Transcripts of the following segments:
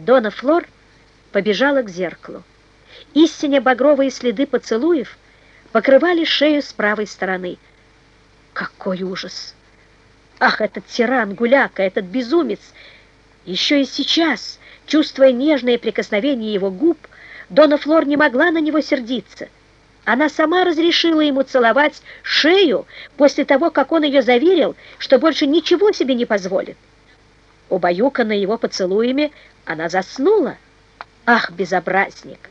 Дона Флор побежала к зеркалу. Истинно багровые следы поцелуев покрывали шею с правой стороны. Какой ужас! Ах, этот тиран, гуляка, этот безумец! Еще и сейчас, чувствуя нежное прикосновение его губ, Дона Флор не могла на него сердиться. Она сама разрешила ему целовать шею после того, как он ее заверил, что больше ничего себе не позволит. Убаюканная его поцелуями, она заснула. Ах, безобразник!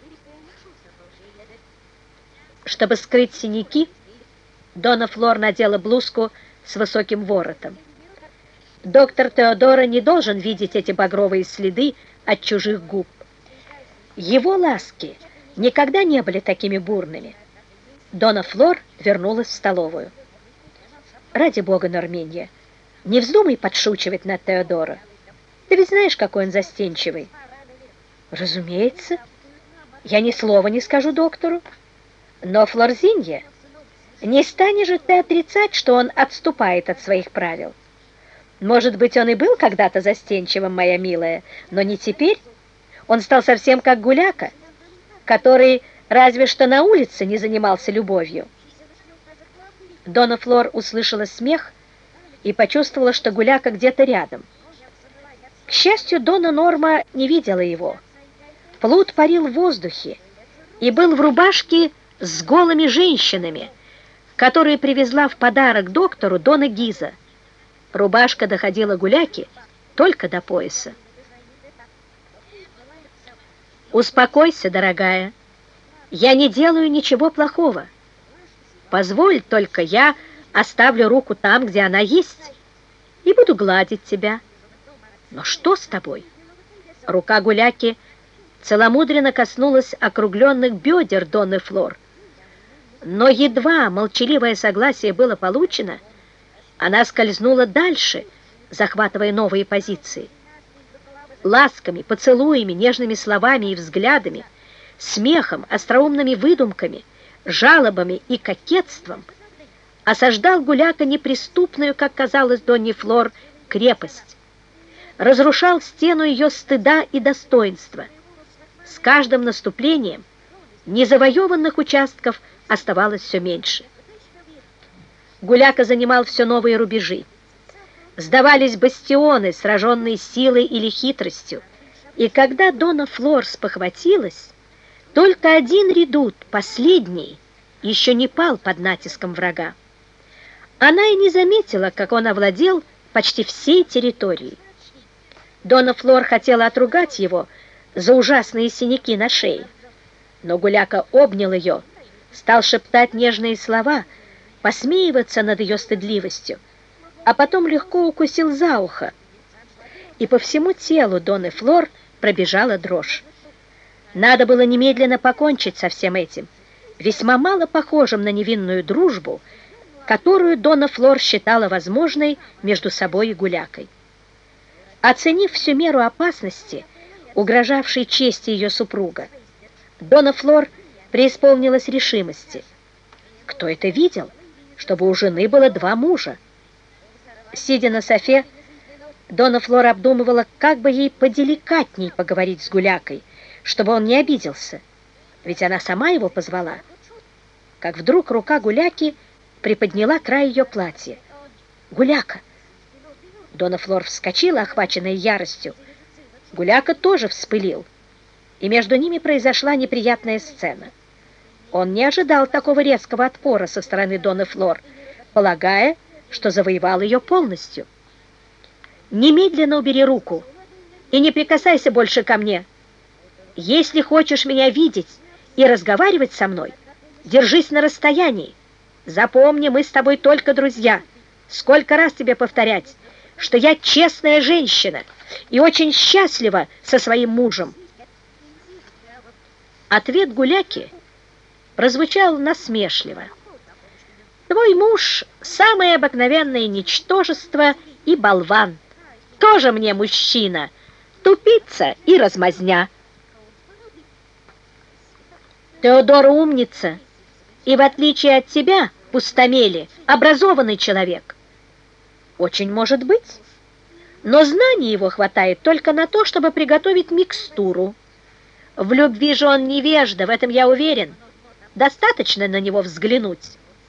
Чтобы скрыть синяки, Дона Флор надела блузку с высоким воротом. Доктор Теодора не должен видеть эти багровые следы от чужих губ. Его ласки никогда не были такими бурными. Дона Флор вернулась в столовую. «Ради бога, Норменья, не вздумай подшучивать над Теодора. Ты ведь знаешь, какой он застенчивый». «Разумеется. Я ни слова не скажу доктору. Но, Флорзинья, не станешь же ты отрицать, что он отступает от своих правил. Может быть, он и был когда-то застенчивым, моя милая, но не теперь. Он стал совсем как гуляка, который разве что на улице не занимался любовью. Дона Флор услышала смех и почувствовала, что гуляка где-то рядом. К счастью, Дона Норма не видела его. Плут парил в воздухе и был в рубашке с голыми женщинами, которые привезла в подарок доктору Дона Гиза. Рубашка доходила гуляки только до пояса. «Успокойся, дорогая, я не делаю ничего плохого. Позволь только я оставлю руку там, где она есть, и буду гладить тебя. Но что с тобой?» Рука гуляки целомудренно коснулась округленных бедер Донны Флор. Но едва молчаливое согласие было получено, она скользнула дальше, захватывая новые позиции. Ласками, поцелуями, нежными словами и взглядами, смехом, остроумными выдумками, жалобами и кокетством осаждал Гуляка неприступную, как казалось Донни Флор, крепость, разрушал стену ее стыда и достоинства. С каждым наступлением незавоеванных участков оставалось все меньше. Гуляка занимал все новые рубежи. Сдавались бастионы, сраженные силой или хитростью. И когда Дона Флор спохватилась, только один редут, последний, еще не пал под натиском врага. Она и не заметила, как он овладел почти всей территорией. Дона Флор хотела отругать его за ужасные синяки на шее, но Гуляка обнял ее, стал шептать нежные слова — посмеиваться над ее стыдливостью, а потом легко укусил за ухо, и по всему телу Доны Флор пробежала дрожь. Надо было немедленно покончить со всем этим, весьма мало похожим на невинную дружбу, которую Дона Флор считала возможной между собой и Гулякой. Оценив всю меру опасности, угрожавшей чести ее супруга, Дона Флор преисполнилась решимости. Кто это видел? чтобы у жены было два мужа. Сидя на софе, Дона Флор обдумывала, как бы ей поделикатней поговорить с Гулякой, чтобы он не обиделся, ведь она сама его позвала. Как вдруг рука Гуляки приподняла край ее платья. «Гуляка!» Дона Флор вскочила, охваченная яростью. Гуляка тоже вспылил, и между ними произошла неприятная сцена. Он не ожидал такого резкого отпора со стороны Доны Флор, полагая, что завоевал ее полностью. «Немедленно убери руку и не прикасайся больше ко мне. Если хочешь меня видеть и разговаривать со мной, держись на расстоянии. Запомни, мы с тобой только друзья. Сколько раз тебе повторять, что я честная женщина и очень счастлива со своим мужем». Ответ Гуляки – прозвучал насмешливо. «Твой муж — самое обыкновенное ничтожество и болван. Тоже мне мужчина, тупица и размазня». Теодор умница, и в отличие от тебя, пустомели, образованный человек. Очень может быть. но знаний его хватает только на то, чтобы приготовить микстуру. В любви же он невежда, в этом я уверен. Достаточно на него взглянуть.